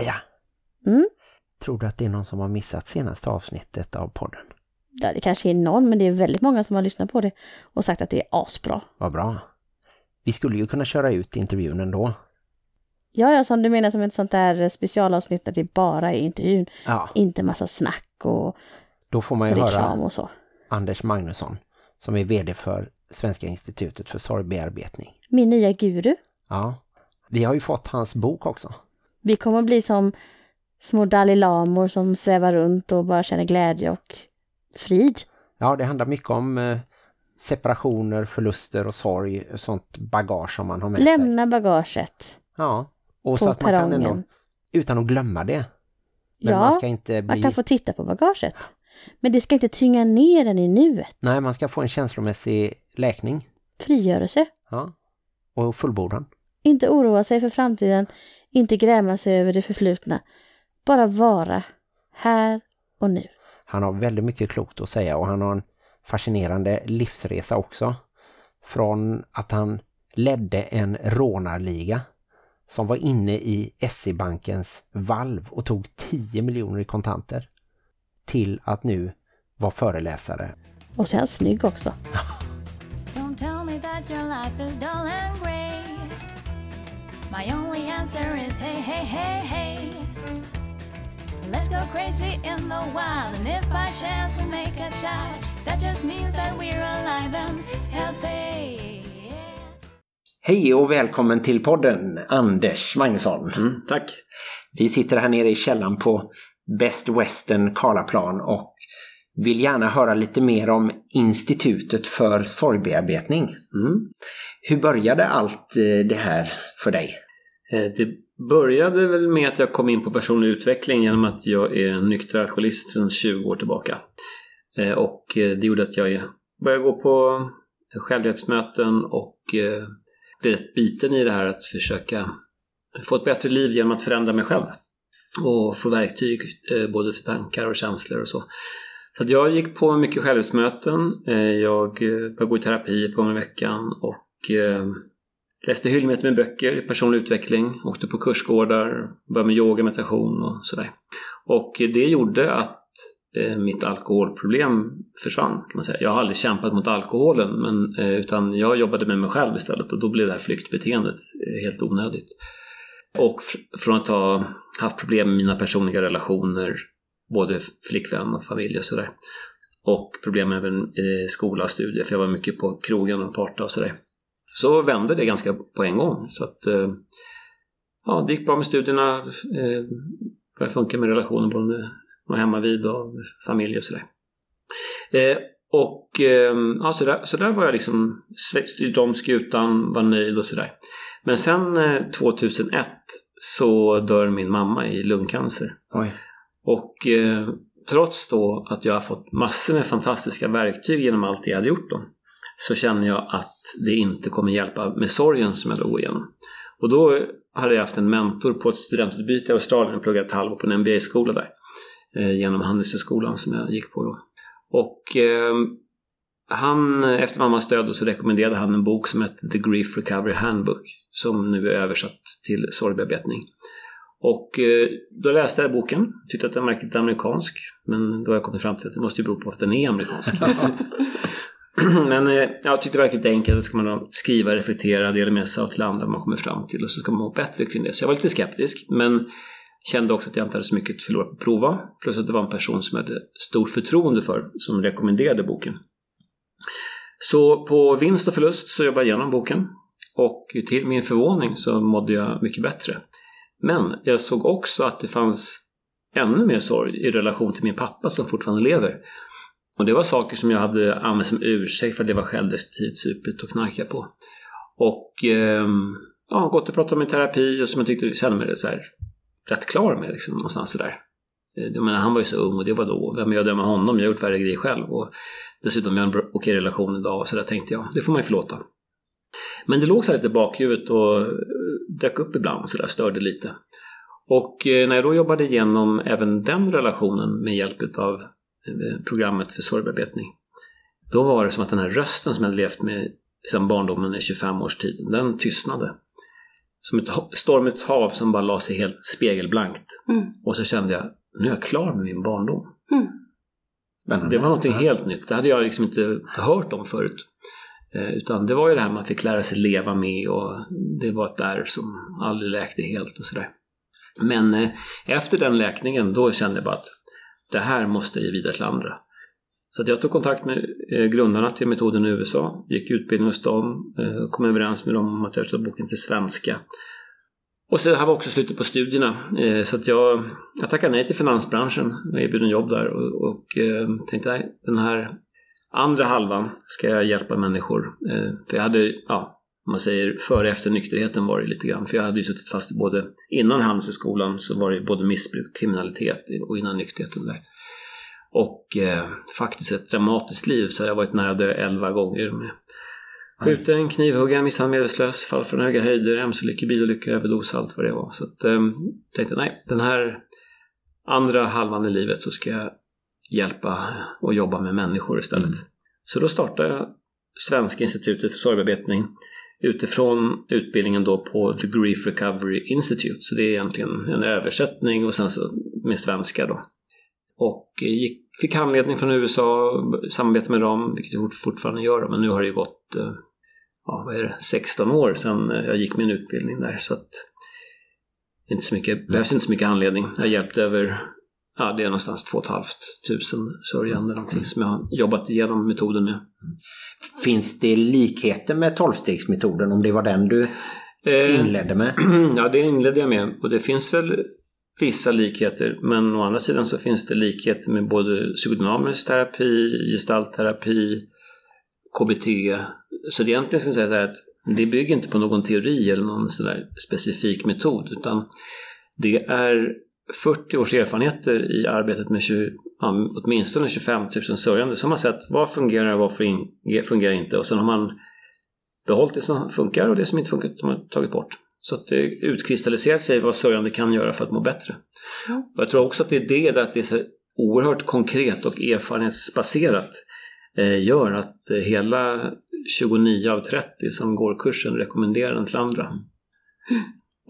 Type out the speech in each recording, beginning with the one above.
Maria, Mm. tror du att det är någon som har missat senaste avsnittet av podden? Ja, det kanske är någon, men det är väldigt många som har lyssnat på det och sagt att det är asbra. Vad bra. Vi skulle ju kunna köra ut intervjun ändå. Ja, ja, som du menar som ett sånt där specialavsnitt där det bara är intervjun. Ja, Inte massa snack och då får man ju reklam höra och så. Anders Magnusson som är vd för Svenska institutet för sorgbearbetning. Min nya guru. Ja, vi har ju fått hans bok också. Vi kommer bli som små Dalai Lamor som svävar runt och bara känner glädje och frid. Ja, det handlar mycket om eh, separationer, förluster och sorg, sånt bagage som man har med sig. Lämna bagaget. Ja, och så att man kan ändå, utan att glömma det. Men Ja, man ska inte Man bli, kan få titta på bagaget. Men det ska inte tynga ner den i nuet. nej man ska få en känslomässig läkning. Frigörelse. Ja, och fullbordan. Inte oroa sig för framtiden. Inte gräma sig över det förflutna. Bara vara här och nu. Han har väldigt mycket klokt att säga och han har en fascinerande livsresa också. Från att han ledde en rånarliga som var inne i SE-bankens valv och tog 10 miljoner i kontanter till att nu vara föreläsare. Och sen snygg också. Don't tell me that your life is dull and. My only answer is hey, hey, hey, hey. Let's go crazy in the wild, and if by chance we make a child, that just means that we're alive and healthy. Hej och välkommen till podden Anders Magnusson. Mm, tack. Vi sitter här nere i källan på Best Western Karlaplan och vill gärna höra lite mer om Institutet för sorgbearbetning. Mm. Hur började allt eh, det här för dig? Eh, det började väl med att jag kom in på personlig utveckling genom att jag är nykter alkoholist sedan 20 år tillbaka. Eh, och det gjorde att jag började gå på självhjälpsmöten och blev rätt biten i det här att försöka få ett bättre liv genom att förändra mig själv. Och få verktyg både för tankar och känslor och så. Så att jag gick på mycket självsmöten. Eh, jag eh, började gå i terapi ett par gånger i veckan och eh, läste hyllmeter med böcker i personlig utveckling, åkte på kursgårdar, började med yoga, meditation och sådär. Och det gjorde att mitt alkoholproblem försvann kan man säga. Jag har aldrig kämpat mot alkoholen men, utan jag jobbade med mig själv istället och då blev det här flyktbeteendet helt onödigt. Och från att ha haft problem med mina personliga relationer, både flickvän och familj och sådär. Och problem även i skola och studier, för jag var mycket på krogen och parta och sådär så vände det ganska på en gång. Så att, eh, ja, det gick bra med studierna, eh, började funka med relationen. både med och hemma vid och familj och sådär. Eh, och eh, ja, så, där, så där var jag liksom styrde om skutan, var nöjd och sådär. Men sen eh, 2001 så dör min mamma i lungcancer. Oj. Och eh, trots då att jag har fått massor med fantastiska verktyg genom allt det jag hade gjort då, så känner jag att det inte kommer hjälpa med sorgen som jag då går igenom. Och då hade jag haft en mentor på ett studentutbyte i Australien och pluggat ett halvår på en MBA-skola där. Eh, genom Handelshögskolan som jag gick på då. Och eh, han, efter mammas död så rekommenderade han en bok som hette The Grief Recovery Handbook som nu är översatt till sorgbearbetning. Och eh, då läste jag boken, tyckte att den verkade lite amerikansk, men då har jag kommit fram till att det måste ju bero på att den är amerikansk. men eh, jag tyckte det verkade lite enkelt, det ska man skriva, reflektera, dela med sig av till andra man kommer fram till och så ska man må bättre kring det. Så jag var lite skeptisk, men kände också att jag inte hade så mycket att förlora på att prova, plus att det var en person som jag hade stort förtroende för, som rekommenderade boken. Så på vinst och förlust så jobbade jag igenom boken och till min förvåning så mådde jag mycket bättre. Men jag såg också att det fanns ännu mer sorg i relation till min pappa som fortfarande lever. Och det var saker som jag hade använt som ursäkt för att leva självdestruktivt, supit och knarka på. Och eh, ja, gått och pratat med terapi och som jag tyckte kände mig så här, rätt klar med liksom, någonstans sådär. Eh, jag menar, han var ju så ung och det var då. Vem är jag att döma honom? Jag har gjort värre grejer själv. Och dessutom har jag en okej relation idag. Så där tänkte jag, det får man ju förlåta. Men det låg så här lite i bakhuvudet och dök upp ibland så där, störde lite. Och eh, när jag då jobbade igenom även den relationen med hjälp av eh, programmet för sorgbearbetning. Då var det som att den här rösten som jag hade levt med sedan barndomen i 25 års tid, den tystnade. som ett stormigt hav som bara la sig helt spegelblankt. Mm. Och så kände jag, nu är jag klar med min barndom. Mm. Spännande. Det var någonting helt nytt. Det hade jag liksom inte hört om förut. Eh, utan det var ju det här man fick lära sig leva med och det var ett där som aldrig läkte helt och sådär. Men eh, efter den läkningen då kände jag bara att det här måste jag ge vidare till andra. Så att jag tog kontakt med eh, grundarna till metoden i USA, gick utbildning hos dem, kom överens med dem om att översätta boken till svenska. Och så här var också slutet på studierna. Så att jag, jag tackade nej till finansbranschen. Jag erbjöd en jobb där och, och tänkte nej, den här andra halvan ska jag hjälpa människor. Eh, för jag hade, ja, om man säger före och efter nykterheten var det lite grann. För jag hade ju suttit fast både, innan Handelshögskolan så var det både missbruk, kriminalitet och innan nykterheten där. Och eh, faktiskt ett dramatiskt liv så jag har varit nära dö elva gånger med skjuten, knivhuggen, misshandlad medvetslös, fall från höga höjder, mc-olyckor, bilolyckor, överdos, allt vad det var. Så att, eh, tänkte nej, den här andra halvan i livet så ska jag hjälpa och jobba med människor istället. Mm. Så då startade jag Svenska institutet för sorgbearbetning utifrån utbildningen då på The Grief Recovery Institute. Så det är egentligen en översättning och sen så med svenska då. Och gick, fick handledning från USA, samarbete med dem, vilket jag fort- fortfarande gör. Men nu har det ju gått eh, ja, vad är det, 16 år sedan eh, jag gick min utbildning där. Så att inte så mycket, behövs inte så mycket handledning. Jag har hjälpt över, ja det är någonstans 2 500 sörjande någonting som jag har jobbat igenom metoden med. Finns det likheter med tolvstegsmetoden om det var den du Eh, inledde med? Ja, det inledde jag med. Och det finns väl vissa likheter. Men å andra sidan så finns det likheter med både psykodynamisk terapi, gestaltterapi, KBT. Så det egentligen ska jag säga så här att det bygger inte på någon teori eller någon sån specifik metod. Utan det är 40 års erfarenheter i arbetet med 20, ja, åtminstone 25 000 sörjande som har sett vad fungerar och vad fun- fungerar inte. Och sen har man behållit det som funkar och det som inte funkar har man tagit bort. Så att det utkristalliserar sig vad sörjande kan göra för att må bättre. Ja. Och jag tror också att det är det, där att det är så oerhört konkret och erfarenhetsbaserat eh, gör att eh, hela 29 av 30 som går kursen rekommenderar den till andra.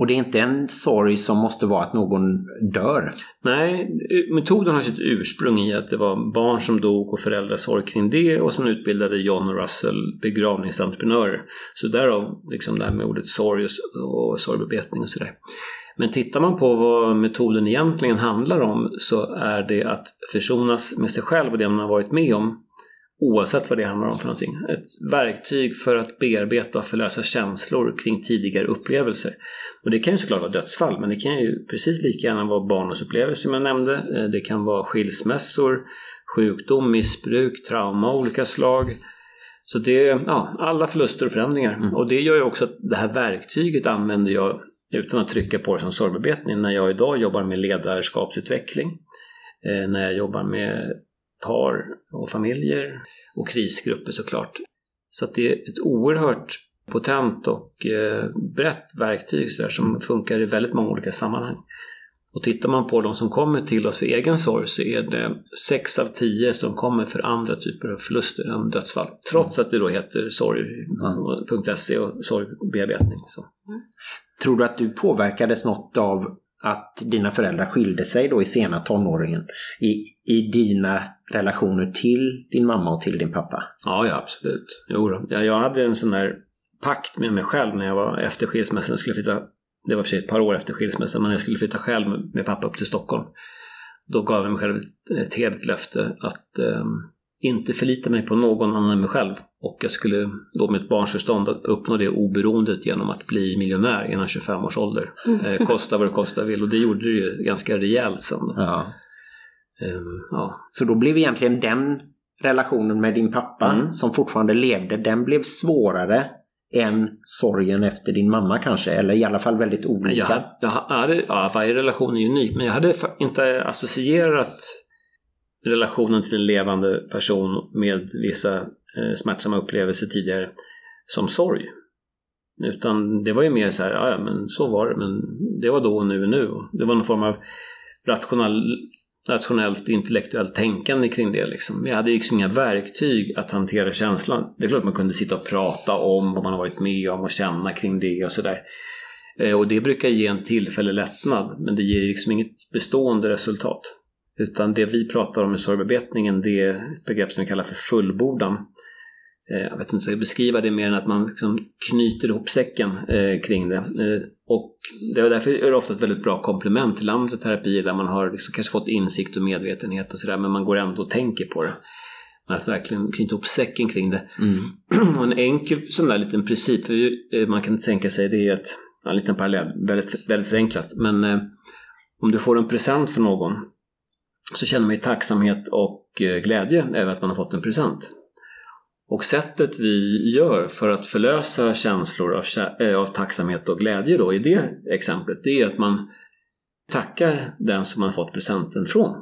Och det är inte en sorg som måste vara att någon dör. Nej, metoden har sitt ursprung i att det var barn som dog och föräldrar sorg kring det och sen utbildade John och Russell begravningsentreprenörer. Så därav liksom det här med ordet sorg och- och sorgbearbetning och sådär. Men tittar man på vad metoden egentligen handlar om så är det att försonas med sig själv och det man har varit med om oavsett vad det handlar om för någonting. Ett verktyg för att bearbeta och förlösa känslor kring tidigare upplevelser. Och det kan ju såklart vara dödsfall, men det kan ju precis lika gärna vara barndomsupplevelser som jag nämnde. Eh, Det kan vara skilsmässor, sjukdom, missbruk, trauma av olika slag. Så det är ja, alla förluster och förändringar. Mm. Och det gör ju också att det här verktyget använder jag utan att trycka på det som sorgbearbetning när jag idag jobbar med ledarskapsutveckling. Eh, när jag jobbar med par och familjer och krisgrupper såklart. Så att det är ett oerhört potent och eh, brett verktyg så där, som funkar i väldigt många olika sammanhang. Och tittar man på de som kommer till oss för egen sorg så är det 6 av 10 som kommer för andra typer av förluster än dödsfall. Trots att det då heter sorg.se och sorgbearbetning. Så. Tror du att du påverkades något av att dina föräldrar skilde sig då i sena tonåringen i, i dina relationer till din mamma och till din pappa? Ja, ja absolut. Jo, då. ja, jag hade en sån där pakt med mig själv när jag var efter skilsmässan. Jag skulle flytta, det var för sig ett par år efter skilsmässan, men jag skulle flytta själv med, med pappa upp till Stockholm. Då gav jag mig själv ett, ett helt löfte att eh, inte förlita mig på någon annan än mig själv. Och jag skulle då med ett barns förstånd uppnå det oberoendet genom att bli miljonär innan 25 års ålder. Eh, kosta vad det kosta vill. Och det gjorde det ju ganska rejält sen. Då. Ja. Eh, ja. Så då blev egentligen den relationen med din pappa Mm. som fortfarande levde, den blev svårare än sorgen efter din mamma kanske, eller i alla fall väldigt olika. Jag jag hade, ja, varje relation är unik, men jag hade inte associerat relationen till en levande person med vissa eh, smärtsamma upplevelser tidigare som sorg. Utan det var ju mer så här, ja men så var det, men det var då och nu och nu. Det var någon form av rational, rationellt intellektuellt tänkande kring det. Liksom. Vi jag hade liksom inga verktyg att hantera känslan. Det är klart man kunde sitta och prata om vad man har varit med om och känna kring det och sådär. Eh, och det brukar ge en tillfällig lättnad, men det ger liksom inget bestående resultat. Utan det vi pratar om i sorgbearbetningen, det är ett begrepp som vi kallar för fullbordan. Eh, Jag vet inte hur jag ska beskriva det mer än att man liksom knyter ihop säcken eh, kring det. Eh, och det är därför är det ofta ett väldigt bra komplement till andra terapier där man har liksom kanske fått insikt och medvetenhet och sådär, men man går ändå och tänker på det. Men att verkligen knyta ihop säcken kring det. Mm. Och en enkel sån där liten princip, för man kan tänka sig det är ett, ja, en liten parallell, väldigt, väldigt förenklat. Men eh, om du får en present för någon så känner man ju tacksamhet och eh, glädje över att man har fått en present. Och sättet vi gör för att förlösa känslor av, eh, av tacksamhet och glädje då i det exemplet, det är att man tackar den som man har fått presenten från.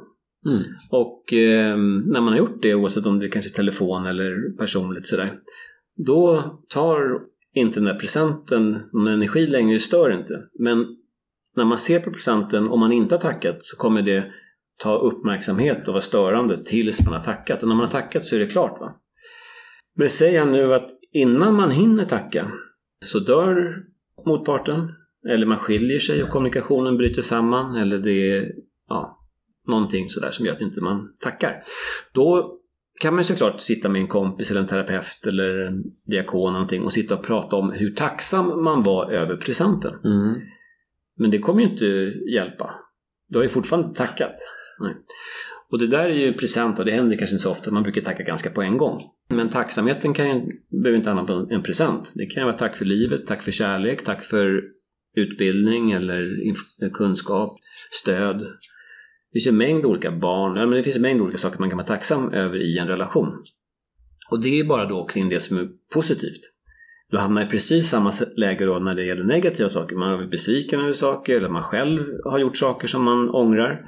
Mm. Och eh, när man har gjort det, oavsett om det är kanske är telefon eller personligt sådär, då tar inte den där presenten någon energi längre, det stör inte. Men när man ser på presenten, om man inte har tackat, så kommer det ta uppmärksamhet och vara störande tills man har tackat. Och när man har tackat så är det klart. va? Men säg han nu att innan man hinner tacka så dör motparten, eller man skiljer sig och kommunikationen bryter samman, eller det är ja, någonting sådär som gör att inte man tackar. Då kan man såklart sitta med en kompis eller en terapeut eller en diakon eller någonting och sitta och prata om hur tacksam man var över presenten. Mm. Men det kommer ju inte hjälpa. Du har ju fortfarande tackat. Nej. Och det där är ju present och det händer kanske inte så ofta. Man brukar tacka ganska på en gång. Men tacksamheten kan ju, behöver inte handla om en present. Det kan ju vara tack för livet, tack för kärlek, tack för utbildning eller kunskap, stöd. Det finns ju en mängd olika barn, men det finns en mängd olika saker man kan vara tacksam över i en relation. Och det är bara då kring det som är positivt. Du hamnar i precis samma läge då när det gäller negativa saker. Man är besviken över saker eller man själv har gjort saker som man ångrar.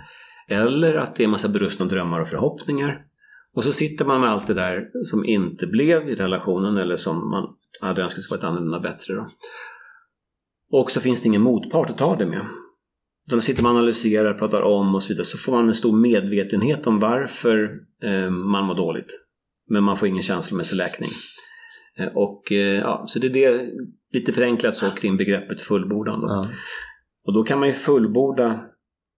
Eller att det är en massa brustna drömmar och förhoppningar. Och så sitter man med allt det där som inte blev i relationen eller som man hade önskat skulle varit annorlunda bättre. Då. Och så finns det ingen motpart att ta det med. Då sitter man och analyserar, pratar om och så vidare. Så får man en stor medvetenhet om varför eh, man mår dåligt. Men man får ingen känslomässig läkning. Eh, och eh, ja, så det är det lite förenklat så kring begreppet fullbordan. Då. Ja. Och då kan man ju fullborda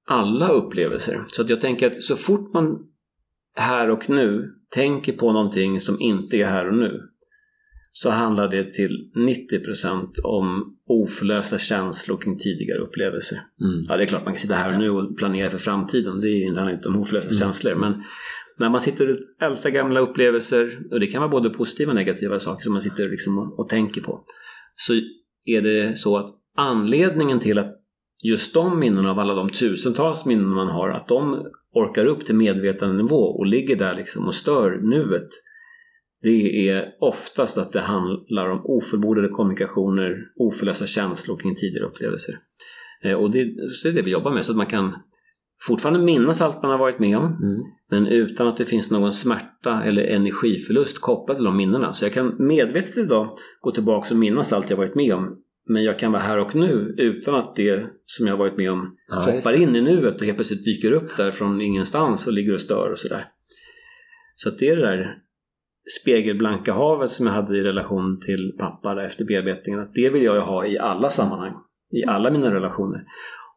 alla upplevelser. Så att jag tänker att så fort man här och nu tänker på någonting som inte är här och nu så handlar det till 90% om oförlösta känslor kring tidigare upplevelser. Mm. Ja, det är klart man kan sitta här och nu och planera för framtiden. Det är handlar inte om oförlösta Mm. känslor. Men när man sitter och ältar gamla upplevelser, och det kan vara både positiva och negativa saker som man sitter liksom och, och tänker på, så är det så att anledningen till att just de minnena av alla de tusentals minnen man har, att de orkar upp till medvetandenivå och ligger där liksom och stör nuet, det är oftast att det handlar om ofullbordade kommunikationer, oförlösta känslor kring tidigare upplevelser. Eh, Och det, är det vi jobbar med, så att man kan fortfarande minnas allt man har varit med om, Mm. men utan att det finns någon smärta eller energiförlust kopplad till de minnena. Så jag kan medvetet idag gå tillbaka och minnas allt jag varit med om, men jag kan vara här och nu utan att det som jag har varit med om Ja, hoppar in i nuet och helt plötsligt dyker upp där från ingenstans och ligger och stör och sådär. Så att det är det där spegelblanka havet som jag hade i relation till pappa efter bearbetningen, att det vill jag ha i alla sammanhang, i alla mina relationer.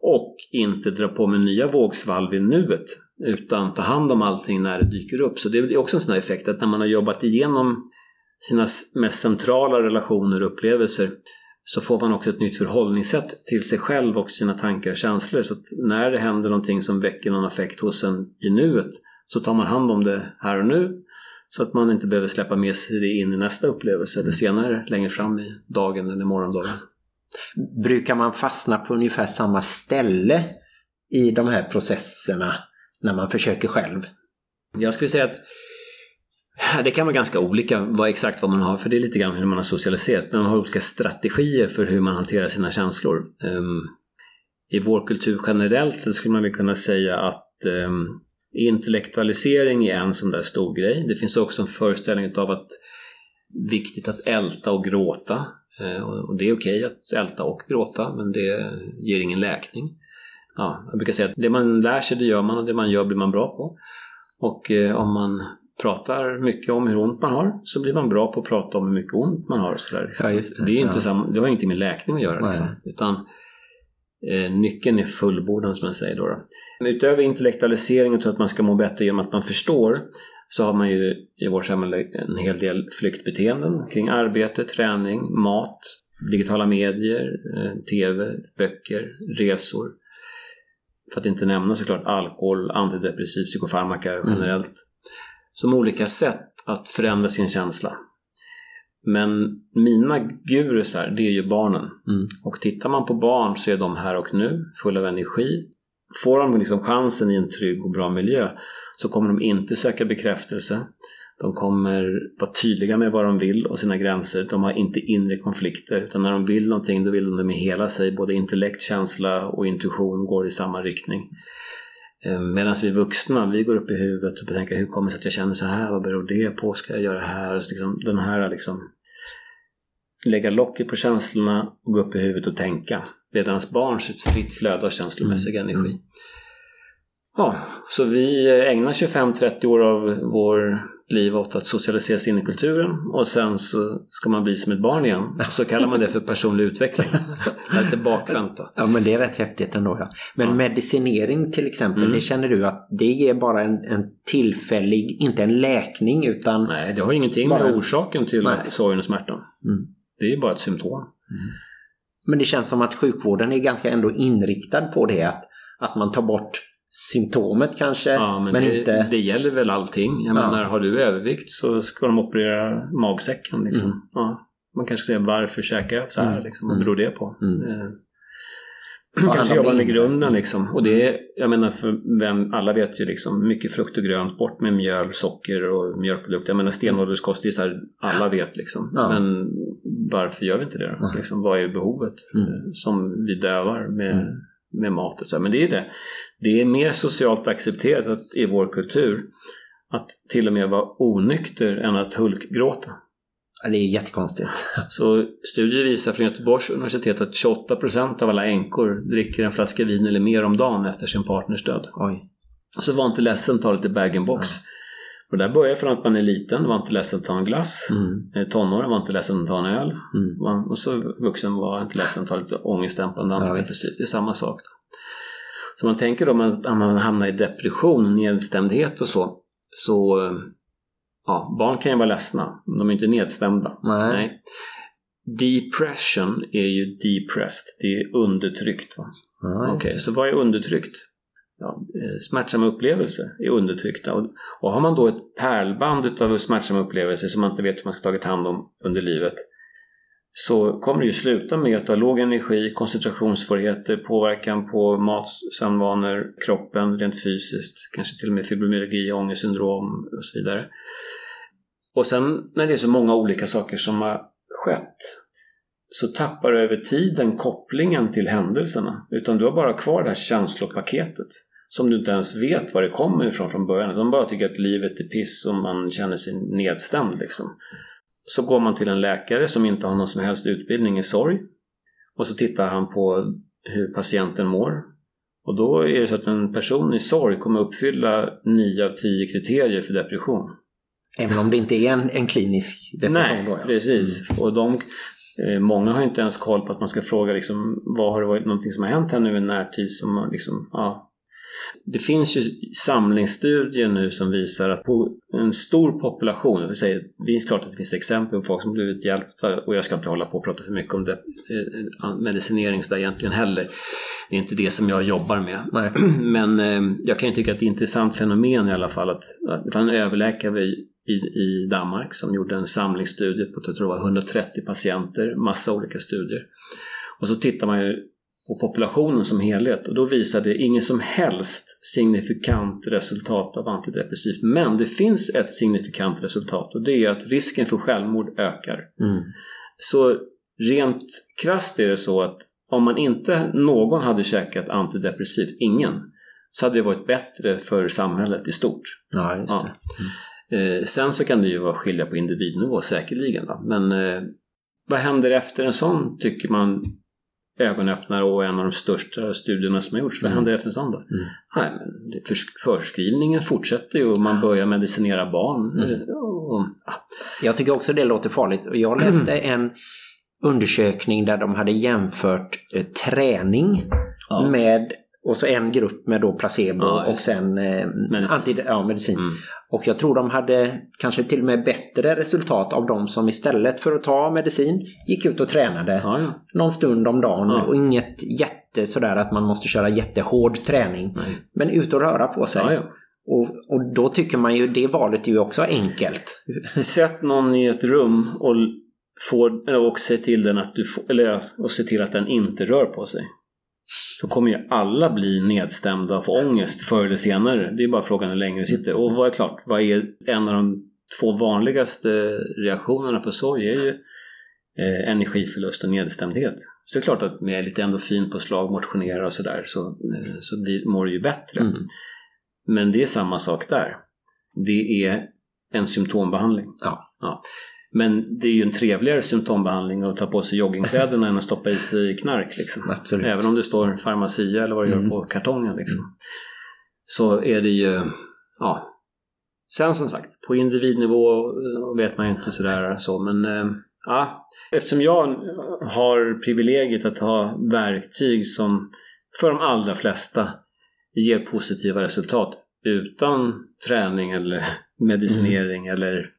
Och inte dra på mig nya vågsvalv i nuet, utan ta hand om allting när det dyker upp. Så det är också en sån här effekt att när man har jobbat igenom sina mest centrala relationer och upplevelser så får man också ett nytt förhållningssätt till sig själv och sina tankar och känslor. Så att när det händer någonting som väcker någon affekt hos en i nuet så tar man hand om det här och nu så att man inte behöver släppa med sig det in i nästa upplevelse eller senare längre fram i dagen eller morgondagen. Brukar man fastna på ungefär samma ställe i de här processerna när man försöker själv? Jag skulle säga att det kan vara ganska olika vad exakt vad man har, för det är lite grann hur man har socialiserats, men man har olika strategier för hur man hanterar sina känslor. Ehm, I vår kultur generellt så skulle man väl kunna säga att um, intellektualisering är en sån där stor grej. Det finns också en föreställning av att viktigt att älta och gråta. Ehm, och det är okej att älta och gråta, men det ger ingen läkning. Ja, jag brukar säga att det man lär sig det gör man och det man gör blir man bra på. Och eh, om man pratar mycket om hur ont man har så blir man bra på att prata om hur mycket ont man har. Och sådär. Ja, just det. det, är inte Ja. samma, det har inte med läkning att göra. Liksom. Utan eh, nyckeln är fullbordan som man säger då. då. Utöver intellektualisering och att man ska må bättre genom att man förstår så har man ju i vårt samhälle en hel del flyktbeteenden kring arbete, träning, mat, digitala medier, eh, tv, böcker, resor. För att inte nämna såklart alkohol, antidepressiv, psykofarmaka generellt. Som olika sätt att förändra sin känsla. Men mina gurusar, det är ju barnen. Mm. Och tittar man på barn så är de här och nu, fulla av energi. Får de liksom chansen i en trygg och bra miljö så kommer de inte söka bekräftelse. De kommer vara tydliga med vad de vill och sina gränser. De har inte inre konflikter utan när de vill någonting då vill de det med hela sig. Både intellekt, känsla och intuition går i samma riktning. Eh, Medan vi vuxna, vi går upp i huvudet och tänker hur kommer det sig att jag känner så här? Vad beror det på? Ska jag göra det här? Så liksom, den här liksom lägga locket på känslorna och gå upp i huvudet och tänka. Medan barn fritt flöde av känslomässig Mm. energi. Ja, så vi ägnar 25-30 år av vår liv åt att socialiseras in i kulturen och sen så ska man bli som ett barn igen. Så kallar man det för personlig utveckling. Lite bakvänt då. Ja men det är rätt häftigt ändå. Ja. Men Ja. Mm. det känner du att det ger bara en, en tillfällig, inte en läkning utan... Nej, det har ingenting Bara med en- orsaken till Nej. sorgen och smärtan. Mm. Det är bara ett symptom. Men det känns som att sjukvården är ganska ändå inriktad på det. Att, att man tar bort symptomet kanske, Ja, men, men det, inte... det gäller väl allting. Jag Ja. menar, har du övervikt så ska de operera magsäcken. Liksom. Mm. Ja. Man kanske säger varför käkar jag så här? Mm. Liksom, vad Mm. beror det på? Mm. Eh, kanske om jobba med grunden liksom. Och det är, jag menar, för vem, alla vet ju liksom, mycket frukt och grönt, bort med mjöl, socker och mjölkprodukter. Jag menar stenålderskost, det är så här, alla vet liksom. Ja. Men varför gör vi inte det då? Liksom, vad är behovet Mm. eh, som vi dövar med, Mm. Med mat? Och så. Men det är det. Det är mer socialt accepterat att, i vår kultur att till och med vara onykter än att hulkgråta. Ja, det är jättekonstigt. Så studier visar från Göteborgs universitet att 28% av alla änkor dricker en flaska vin eller mer om dagen efter sin partners död. Oj. Så var inte ledsen, ta lite bag-in-box. Och där börjar från att man är liten, var inte ledsen att ta en glass. Mm. Eh, Tonåren var inte ledsen att ta en öl. Mm. Var- Och så vuxen var inte ledsen att ta lite ångestdämpande Ja, antidepressivt. det är samma sak. Då. Så man tänker då om man, om man hamnar i depression, nedstämdhet och så. Så ja, barn kan ju vara ledsna, de är inte nedstämda. Nej. Depression är ju depressed, det är undertryckt. Va? Ja, Okej, det. så vad är undertryckt? Ja, eh, smärtsamma upplevelser är undertryckta. Och, och har man då ett pärlband utav smärtsamma upplevelser som man inte vet hur man ska tagit hand om under livet så kommer det ju sluta med att du har låg energi, koncentrationssvårigheter, påverkan på mat, sömnvanor, kroppen rent fysiskt, kanske till och med fibromyalgi, ångestsyndrom och så vidare. Och sen när det är så många olika saker som har skett så tappar du över tiden kopplingen till händelserna. Utan du har bara kvar det här känslopaketet som du inte ens vet var det kommer ifrån från början. De bara tycker att livet är piss och man känner sig nedstämd liksom. Så går man till en läkare som inte har någon som helst utbildning i sorg och så tittar han på hur patienten mår. Och då är det så att en person i sorg kommer uppfylla 9 av 10 kriterier för depression. Även om det inte är en, en klinisk depression Nej, då. Ja. precis. Och de, eh, många har inte ens koll på att man ska fråga liksom, vad har det varit någonting som har hänt här nu i närtid som liksom, ja. Det finns ju samlingsstudier nu som visar att på en stor population, jag vill säga, det är klart att det finns exempel på folk som blivit hjälpta och jag ska inte hålla på och prata för mycket om det, eh, medicinering så där egentligen heller. Det är inte det som jag jobbar med. Nej. Men eh, jag kan ju tycka att det är ett intressant fenomen i alla fall att, att det var en överläkare i, i, i Danmark som gjorde en samlingsstudie på jag tror det var 130 patienter, massa olika studier. Och så tittar man ju på populationen som helhet och då visar det ingen som helst signifikant resultat av antidepressivt. Men det finns ett signifikant resultat och det är att risken för självmord ökar. Mm. Så rent krasst är det så att om man inte någon hade käkat antidepressivt, ingen, så hade det varit bättre för samhället i stort. Ja, just Ja. det. Eh, sen så kan det ju vara skilja på individnivå säkerligen. Va? Men eh, vad händer efter en sån, tycker man, ögonöppnare och en av de största studierna som har gjorts? Vad Mm. händer efter en sån då? Mm. Nej, men förskrivningen fortsätter ju och man börjar medicinera barn. Mm. Och, ah, Jag tycker också det låter farligt. Jag läste en undersökning där de hade jämfört eh, träning Ja. med och så en grupp med då placebo Ja, och sen eh, Medicin. Anti, ja, medicin. Mm. Och jag tror de hade kanske till och med bättre resultat av de som istället för att ta medicin gick ut och tränade Ja, ja. någon stund om dagen Ja. och inget jätte sådär att man måste köra jättehård träning. Nej. Men ut och röra på sig. Ja. Och, och då tycker man ju det valet är ju också enkelt. Sätt någon i ett rum och, får, och se till den att du får, eller och se till att den inte rör på sig. Så kommer ju alla bli nedstämda och få ångest förr eller senare. Det är bara frågan hur länge du sitter. Och vad är klart, vad är en av de två vanligaste reaktionerna på sorg är ju eh, energiförlust och nedstämdhet. Så det är klart att med lite endorfin på slag, motionera och sådär så, eh, så blir, mår du ju bättre. Mm. Men det är samma sak där. Det är en symptombehandling. Ja. Men det är ju en trevligare symptombehandling att ta på sig joggingkläderna än att stoppa i sig knark. Liksom. Även om det står farmacia eller vad det gör Mm. på kartongen. Liksom. Så är det ju, ja. Sen som sagt, på individnivå eh, vet man ju inte sådär så, men eh, ja. Eftersom jag har privilegiet att ha verktyg som för de allra flesta ger positiva resultat utan träning eller medicinering eller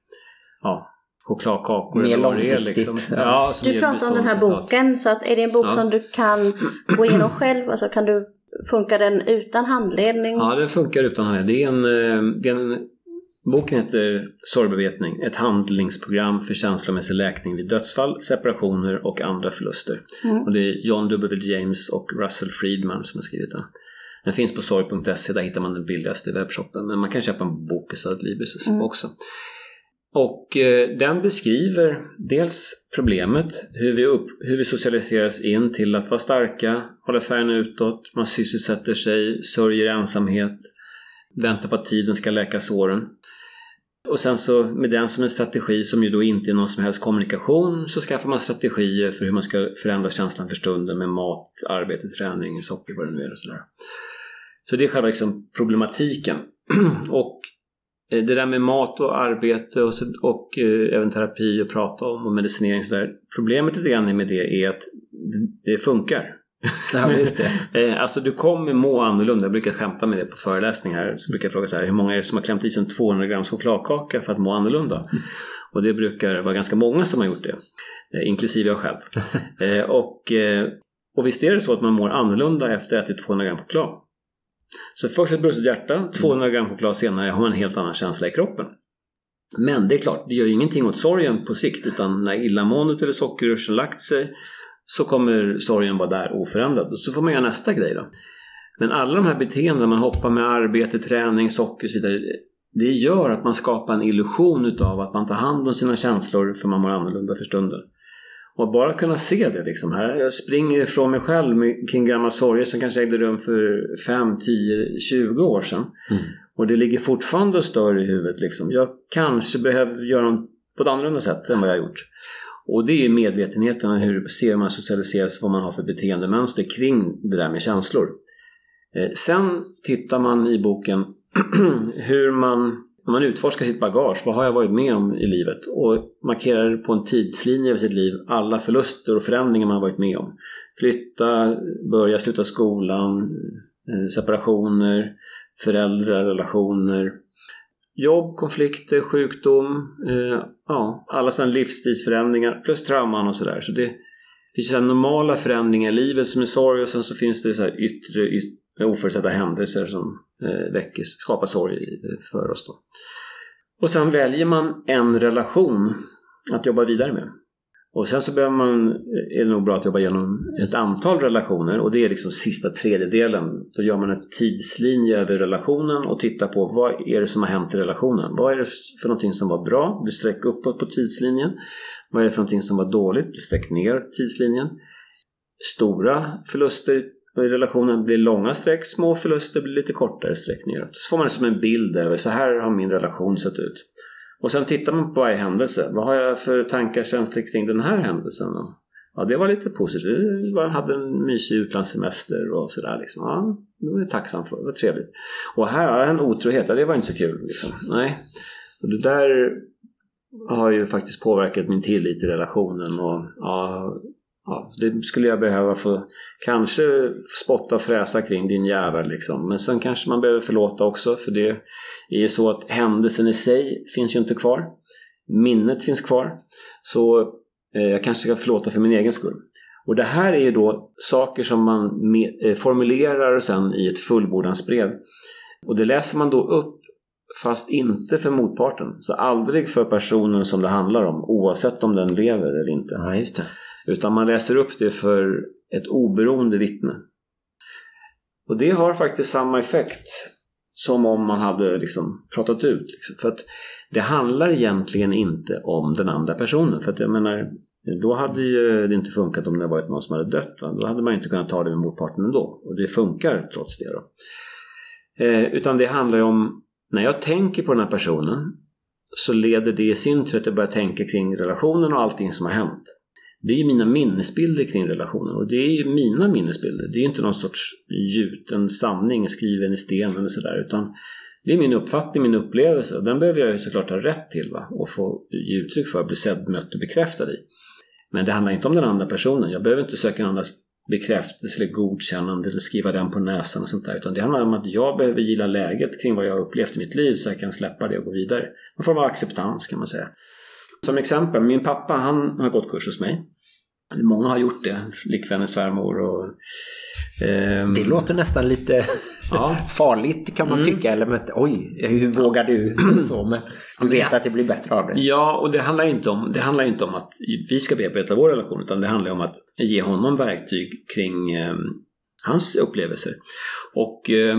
ja, chokladkakor Mer långsiktigt, Liksom. ja. Som Du pratar om den här boken, så att är det en bok Ja. som du kan gå igenom själv? Alltså kan du, funkar den utan handledning? Ja, den funkar utan handledning. Det är en, eh, det är en Boken heter Sorgbevetning, ett handlingsprogram för känslomässig läkning vid dödsfall, separationer och andra förluster. Mm. Och det är John W. James och Russell Friedman som har skrivit den. Den finns på sorg.se, där hittar man den billigaste webbshoppen. Men man kan köpa en på Bokus och Adlibris Mm. Och eh, den beskriver dels problemet, hur vi, upp, hur vi socialiseras in till att vara starka, hålla färgen utåt, man sysselsätter sig, sörjer ensamhet, väntar på att tiden ska läka såren. Och sen så med den som en strategi som ju då inte är någon som helst kommunikation så skaffar man strategier för hur man ska förändra känslan för stunden med mat, arbete, träning, socker, vad det nu är och sådär. Så det är själva liksom problematiken. och det där med mat och arbete och, och eh, även terapi och prata om och medicinering och sådär. Problemet lite grann med det är att det, funkar. Ja, just det. Eh, Alltså du kommer må annorlunda. Jag brukar skämta med det på föreläsningar. Så brukar jag fråga så här, hur många är det som har klämt i sig en 200 grams chokladkaka för att må annorlunda? Och det brukar vara ganska många som har gjort det. Eh, Inklusive jag själv. Eh, Och, eh, och visst är det så att man mår annorlunda efter att ätit 200 gram choklad. Så först ett brustet hjärta, 200 gram choklad senare har man en helt annan känsla i kroppen. Men det är klart, det gör ju ingenting åt sorgen på sikt utan när illamåendet eller sockerruschen lagt sig så kommer sorgen vara där oförändrad. Och så får man göra nästa grej då. Men alla de här beteendena, man hoppar med arbete, träning, socker och så vidare. Det gör att man skapar en illusion utav att man tar hand om sina känslor för man mår annorlunda för stunden. Och bara kunna se det liksom. Här, jag springer ifrån mig själv kring gamla sorger som kanske ägde rum för 5, 10, 20 år sedan. Mm. Och det ligger fortfarande och stör i huvudet liksom. Jag kanske behöver göra dem på ett annorlunda sätt än vad jag har gjort. Och det är medvetenheten om hur ser man socialiseras, vad man har för beteendemönster kring det där med känslor. Eh, Sen tittar man i boken hur man, när man utforskar sitt bagage, vad har jag varit med om i livet? Och markerar på en tidslinje över sitt liv alla förluster och förändringar man varit med om. Flytta, börja, sluta skolan, eh, separationer, föräldrar, relationer, jobb, konflikter, sjukdom, eh, ja, alla sådana livsstilsförändringar plus trauman och sådär. Så det finns så normala förändringar i livet som är sorg och sen så finns det så här yttre, yttre oförutsedda händelser som Eh, väcker, skapar sorg eh, för oss. Då. Och sen väljer man en relation att jobba vidare med. Och sen så behöver man, eh, är det nog bra att jobba igenom ett antal relationer och det är liksom sista tredjedelen. Då gör man en tidslinje över relationen och tittar på vad är det som har hänt i relationen. Vad är det för någonting som var bra, Vi sträcker uppåt på tidslinjen. Vad är det för någonting som var dåligt, Vi sträcker ner tidslinjen. Stora förluster i relationen blir långa streck, små förluster blir lite kortare streck neråt. Så får man det som en bild över, så här har min relation sett ut. Och sen tittar man på varje händelse. Vad har jag för tankar, och känslor kring den här händelsen? då? Ja, det var lite positivt. Jag hade en mysig utlandssemester och sådär. Liksom. Ja, det var jag tacksam för. Det var trevligt. Och här har jag en otrohet. Ja, det var inte så kul. Liksom. Nej. Och det där har ju faktiskt påverkat min tillit i relationen. Och ja, ja, det skulle jag behöva få kanske spotta och fräsa kring din jävel liksom. Men sen kanske man behöver förlåta också för det är ju så att händelsen i sig finns ju inte kvar. Minnet finns kvar. Så eh, jag kanske ska förlåta för min egen skull. Och det här är ju då saker som man me- eh, formulerar sen i ett fullbordansbrev. Och det läser man då upp fast inte för motparten. Så aldrig för personen som det handlar om oavsett om den lever eller inte. Ja, just det. Utan man läser upp det för ett oberoende vittne. Och det har faktiskt samma effekt som om man hade liksom pratat ut. Liksom. För att det handlar egentligen inte om den andra personen. För att jag menar, då hade ju det inte funkat om det varit någon som hade dött. Va? Då hade man inte kunnat ta det med motparten ändå. Och det funkar trots det då. Eh, utan det handlar ju om, när jag tänker på den här personen så leder det i sin tur att jag börjar tänka kring relationen och allting som har hänt. Det är ju mina minnesbilder kring relationen och det är ju mina minnesbilder. Det är ju inte någon sorts gjuten sanning skriven i sten eller sådär utan det är min uppfattning, min upplevelse och den behöver jag ju såklart ha rätt till va? och få ge uttryck för, bli sedd, mött och bekräftad i. Men det handlar inte om den andra personen. Jag behöver inte söka en andras bekräftelse eller godkännande eller skriva den på näsan och sånt där. Utan det handlar om att jag behöver gilla läget kring vad jag har upplevt i mitt liv så jag kan släppa det och gå vidare. Någon form av acceptans kan man säga. Som exempel, min pappa han har gått kurs hos mig. Många har gjort det, likvännen svärmor och... ehm, Det låter nästan lite Ja. farligt kan man Mm. tycka. Eller men, oj, hur vågar du? Så, men du vet att det blir bättre av det. Ja, och det handlar inte om, det handlar inte om att vi ska bearbeta vår relation utan det handlar om att ge honom verktyg kring eh, hans upplevelser. Och eh,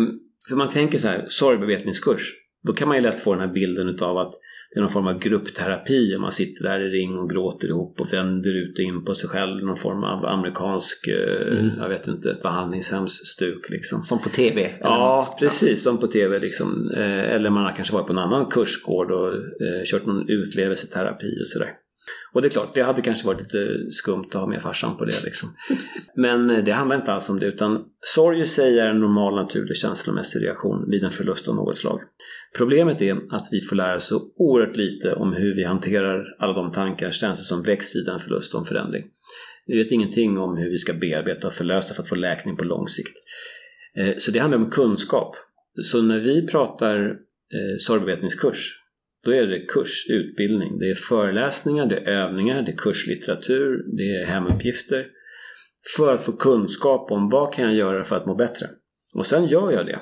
för man tänker så här, sorgbevetningskurs, då kan man ju lätt få den här bilden utav att det är någon form av gruppterapi och man sitter där i ring och gråter ihop och vänder ut och in på sig själv. Någon form av amerikansk, eh, Mm. jag vet inte, behandlingshemsstuk liksom. Som på tv. eller Ja, något. precis som på tv. Liksom. Eh, eller man har kanske varit på en annan kursgård och eh, kört någon utlevelseterapi och sådär. Och det är klart, det hade kanske varit lite skumt att ha med farsan på det. Liksom. Men eh, det handlar inte alls om det, utan sorg i sig är en normal, naturlig känslomässig reaktion vid en förlust av något slag. Problemet är att vi får lära oss så oerhört lite om hur vi hanterar alla de tankar, känslor som väcks vid en förlust och en förändring. Vi vet ingenting om hur vi ska bearbeta och förlösa för att få läkning på lång sikt. Eh, Så det handlar om kunskap. Så när vi pratar eh, sorgbevetningskurs, då är det kurs, utbildning. Det är föreläsningar, det är övningar, det är kurslitteratur, det är hemuppgifter. För att få kunskap om vad kan jag göra för att må bättre. Och sen gör jag det.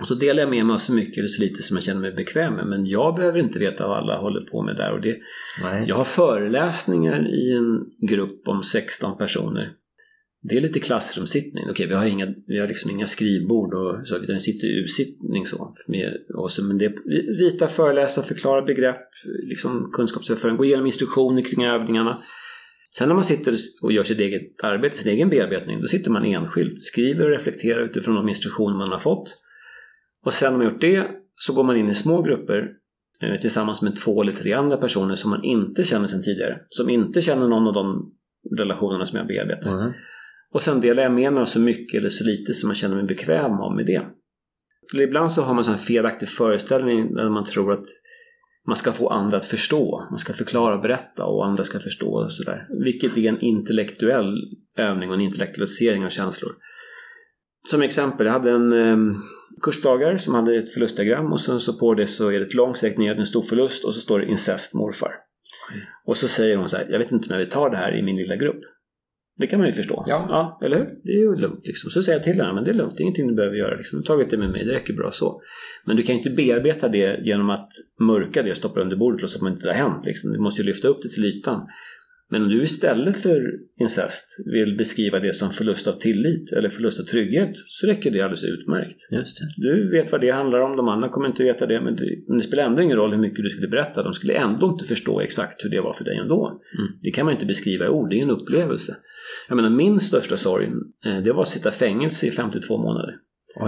Och så delar jag med mig av så mycket eller så lite som jag känner mig bekväm med. Men jag behöver inte veta vad alla håller på med där. Och det, Nej. jag har föreläsningar i en grupp om 16 personer. Det är lite klassrumssittning. Okej, vi har, inga, vi har liksom inga skrivbord och så, utan vi sitter i U-sittning så. Med, och så men det är rita, föreläsa, förklara begrepp, liksom kunskapsöverföring, gå igenom instruktioner kring övningarna. Sen när man sitter och gör sitt eget arbete, sin egen bearbetning, då sitter man enskilt, skriver och reflekterar utifrån de instruktioner man har fått. Och sen när man gjort det så går man in i små grupper eh, tillsammans med två eller tre andra personer som man inte känner sedan tidigare. Som inte känner någon av de relationerna som jag bearbetar. Mm. Och sen delar jag med mig av så mycket eller så lite som jag känner mig bekväm av med det. Eller ibland så har man en felaktig föreställning där man tror att man ska få andra att förstå. Man ska förklara och berätta och andra ska förstå och sådär. Vilket är en intellektuell övning och en intellektualisering av känslor. Som exempel, jag hade en eh, kursdagar som hade ett förlustdiagram och sen så på det så är det ett långt streck ner, en stor förlust och så står det incest morfar. Och så säger hon så här, jag vet inte om jag vill ta det här i min lilla grupp. Det kan man ju förstå. Ja. eller hur? Det är ju lugnt liksom. Så säger jag till henne, men det är lugnt, det är ingenting du behöver göra. Liksom. Du har tagit det med mig, det räcker bra så. Men du kan ju inte bearbeta det genom att mörka det och stoppa under bordet och så att man inte det har hänt. Liksom. Du måste ju lyfta upp det till ytan. Men om du istället för incest vill beskriva det som förlust av tillit eller förlust av trygghet så räcker det alldeles utmärkt. Just det. Du vet vad det handlar om, de andra kommer inte veta det men det, men det spelar ändå ingen roll hur mycket du skulle berätta. De skulle ändå inte förstå exakt hur det var för dig ändå. Mm. Det kan man inte beskriva i ord, det är en upplevelse. Jag menar min största sorg, eh, det var att sitta i fängelse i 52 månader.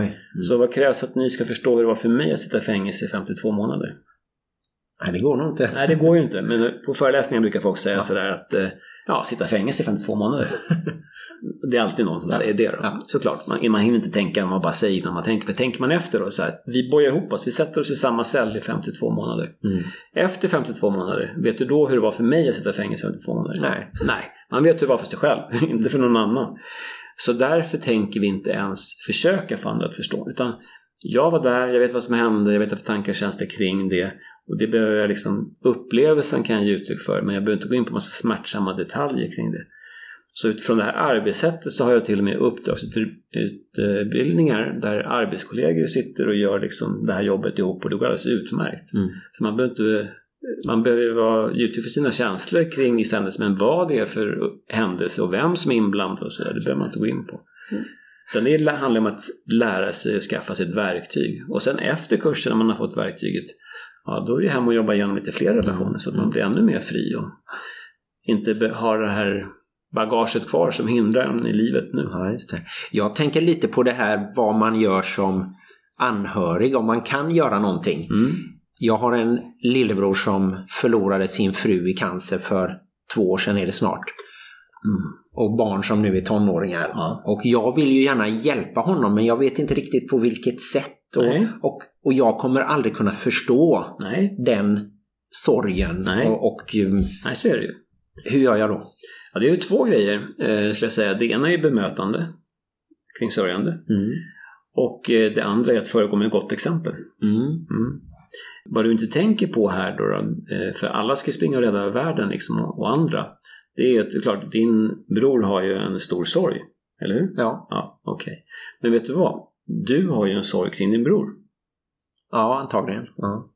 Mm. Så vad krävs att ni ska förstå hur det var för mig att sitta i fängelse i 52 månader? Nej, det går nog inte. Nej, det går ju inte. Men på föreläsningar brukar folk säga Ja. sådär att eh, ja, sitta i fängelse i 52 månader. det är alltid någon som Ja. säger det då. Ja. Såklart, man, man hinner inte tänka man bara säger när man tänker. För tänker man efter då så här, vi bojar ihop oss, vi sätter oss i samma cell i 52 månader. Mm. Efter 52 månader, vet du då hur det var för mig att sitta i fängelse i 52 månader? Nej. Nej, Man vet hur det var för sig själv, inte för någon annan. Så därför tänker vi inte ens försöka få andra att förstå. Utan jag var där, jag vet vad som hände, jag vet vad för tankar och känslor kring det. Och det behöver jag liksom, upplevelsen kan jag ge uttryck för, men jag behöver inte gå in på massa smärtsamma detaljer kring det. Så utifrån det här arbetssättet så har jag till och med uppdragsutbildningar där arbetskollegor sitter och gör liksom det här jobbet ihop och det går alldeles utmärkt. Mm. För man behöver inte man behöver vara uttryck för sina känslor kring viss händelse, men vad det är för händelse och vem som är inblandad och sådär, det behöver man inte gå in på. Mm. Utan det handlar om att lära sig och skaffa sig ett verktyg. Och sen efter kursen när man har fått verktyget, ja då är det hem och jobba igenom lite fler relationer så att man blir ännu mer fri och inte har det här bagaget kvar som hindrar en i livet nu. Ja, just det. Jag tänker lite på det här vad man gör som anhörig, om man kan göra någonting. Mm. Jag har en lillebror som förlorade sin fru i cancer för två år sedan är det snart. Och barn som nu är tonåringar. Ja. Och jag vill ju gärna hjälpa honom men jag vet inte riktigt på vilket sätt. Och, och, och jag kommer aldrig kunna förstå Nej, den sorgen. Nej. Och, och um, Nej så är det ju. hur gör jag då? Ja, det är ju två grejer eh, skulle jag säga. Det ena är bemötande kring sörjande. Mm. Och eh, det andra är att föregå med gott exempel. Mm. Mm. Vad du inte tänker på här då, då eh, för alla ska springa och rädda världen liksom, och, och andra. Det är är klart, din bror har ju en stor sorg. Eller hur? Ja. Ja, okej. Men vet du vad? Du har ju en sorg kring din bror. ja, antagligen. Ja.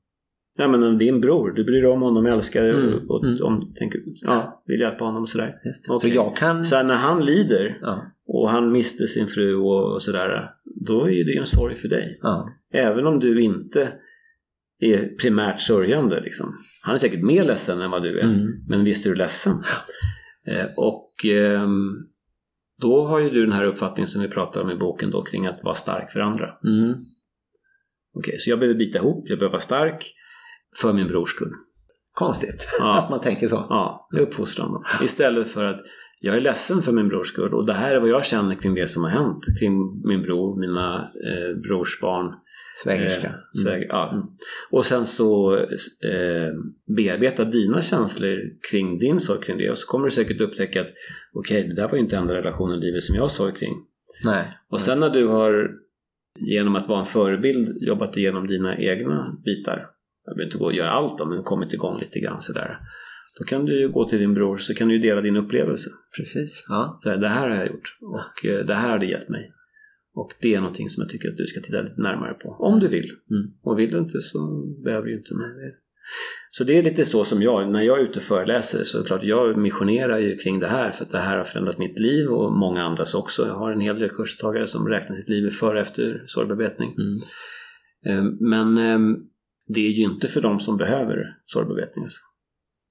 Ja men din bror, du bryr dig om honom, älskar Mm, och mm. om, tänker, ja, vill hjälpa honom och sådär. Det. Så jag kan... Så när han lider Ja. och han miste sin fru och, och sådär, då är det en sorg för dig. Ja. Även om du inte är primärt sörjande. Liksom. Han är säkert mer ledsen än vad du är, Mm. men visst är du ledsen. Eh, och ehm, då har ju du den här uppfattningen som vi pratar om i boken då kring att vara stark för andra. Mm. Okej, så jag behöver bita ihop, jag behöver vara stark för min brors skull. Konstigt Ja. att man tänker så. Ja, det är uppfostran. Istället för att jag är ledsen för min brors skull och det här är vad jag känner kring det som har hänt. Kring min bror, mina eh, brorsbarn. Svägerska. Eh, sväger, ja. Och sen så eh, bearbeta dina känslor kring din sorg kring det och så kommer du säkert upptäcka att okej, det där var ju inte enda relationen i livet som jag sorg kring. Nej. Och sen när du har genom att vara en förebild jobbat igenom dina egna bitar. Jag behöver inte gå och göra allt då, men kommit igång lite grann sådär. Då kan du ju gå till din bror så kan du ju dela din upplevelse. Precis. Ja. Så här, det här har jag gjort och eh, det här har det gett mig. Och det är någonting som jag tycker att du ska titta lite närmare på. Om du vill. Mm. Och vill du inte så behöver du inte. Men det... Så det är lite så som jag, när jag är ute och föreläser så är det klart jag missionerar ju kring det här för att det här har förändrat mitt liv och många andras också. Jag har en hel del kursdeltagare som räknar sitt liv före och efter sorgbearbetning. Mm. Eh, Men eh, det är ju inte för de som behöver sorgbearbetning. Alltså.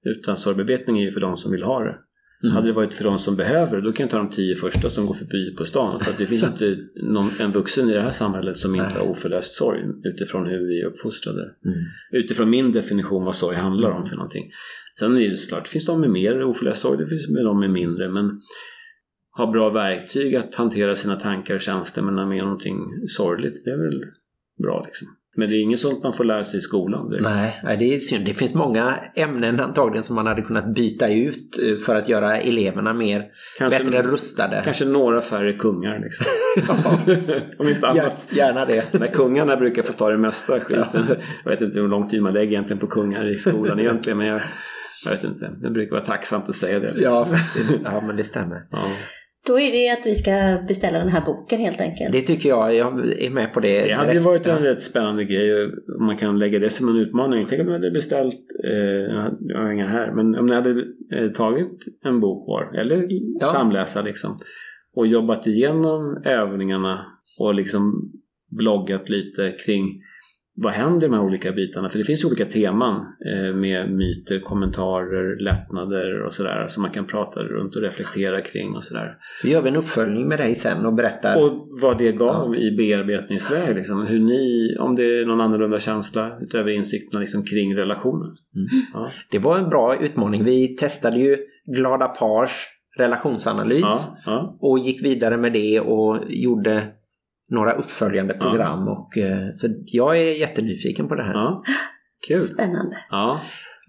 Utan sorgbearbetning är ju för de som vill ha det. Mm. Hade det varit för de som behöver då kan jag ta de tio första som går förbi på stan. För att det finns inte någon, en vuxen i det här samhället som inte har oförlöst sorg utifrån hur vi är uppfostrade. Mm. Utifrån min definition vad sorg handlar om för någonting. Sen är det såklart, det finns de med mer oförlöst sorg, det finns med de med mindre. Men ha bra verktyg att hantera sina tankar och känslor men med någonting sorgligt, det är väl bra liksom. Men det är inget sånt man får lära sig i skolan. direkt. Nej, det är synd. Det finns många ämnen antagligen som man hade kunnat byta ut eh, för att göra eleverna mer Kanske- bättre rustade. Kanske några färre kungar liksom. Om inte annat. Gär- Gärna det. Men kungarna brukar få ta det mesta skiten. Jag vet inte hur lång tid man lägger egentligen på kungar i skolan egentligen. Men jag, jag vet inte. Det brukar vara tacksamt att säga det. liksom. Ja, faktiskt. Ja, men det stämmer. Ja. Då är det att vi ska beställa den här boken helt enkelt. Det tycker jag. Jag är med på det Det hade ju direkt. varit en rätt spännande grej om man kan lägga det som en utmaning. Tänk om ni hade beställt, eh, jag har inga här, men om ni hade eh, tagit en bok var, eller Ja. samläsa liksom, och jobbat igenom övningarna och liksom bloggat lite kring vad händer i de här olika bitarna? För det finns olika teman eh, med myter, kommentarer, lättnader och sådär som man kan prata runt och reflektera kring och sådär. Så gör vi en uppföljning med dig sen och berättar. Och vad det gav i bearbetningsväg. Liksom. Hur ni, om det är någon annorlunda känsla utöver insikterna liksom, kring relationen. Mm. Ja. Det var en bra utmaning. Vi testade ju Glada Pars relationsanalys Ja, ja. och gick vidare med det och gjorde några uppföljande Ja. program. Och, eh, så jag är jättenyfiken på det här. ja. Kul. Spännande. Ja.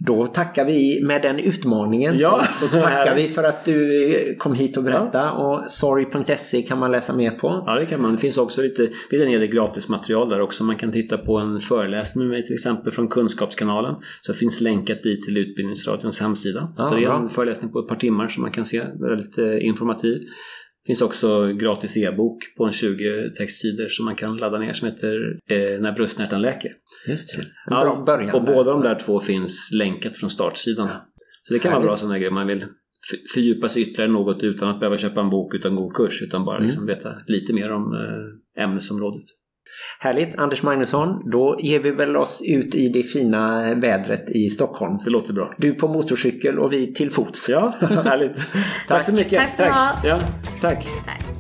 Då tackar vi med den utmaningen. Ja. Så, så tackar vi för att du kom hit och berättade. Och sorry.se kan man läsa mer på. Ja, det kan man. Det finns också lite, finns en hel del gratismaterial där också. Man kan titta på en föreläsning med mig till exempel från Kunskapskanalen. Så det finns länkat dit till Utbildningsradions hemsida. Ja, så det är bra. en föreläsning på ett par timmar som man kan se. Väldigt eh, informativ. Det finns också gratis e-bok på en 20 textsidor som man kan ladda ner som heter eh, När bröstsmärtan läker. Just det. En Ja, bra början. Och där. båda de där två finns länkat från startsidan. Så det kan Härligt. vara bra sådana grejer man vill fördjupa sig ytterligare något utan att behöva köpa en bok utan gå kurs utan bara liksom Mm. veta lite mer om eh, ämnesområdet. Härligt. Anders Magnusson, då ger vi väl oss ut i det fina vädret i Stockholm. Det låter bra. Du på motorcykel och vi till fots. Ja, härligt. Tack så mycket. Tack ska du ha. Ja, tack. Tack.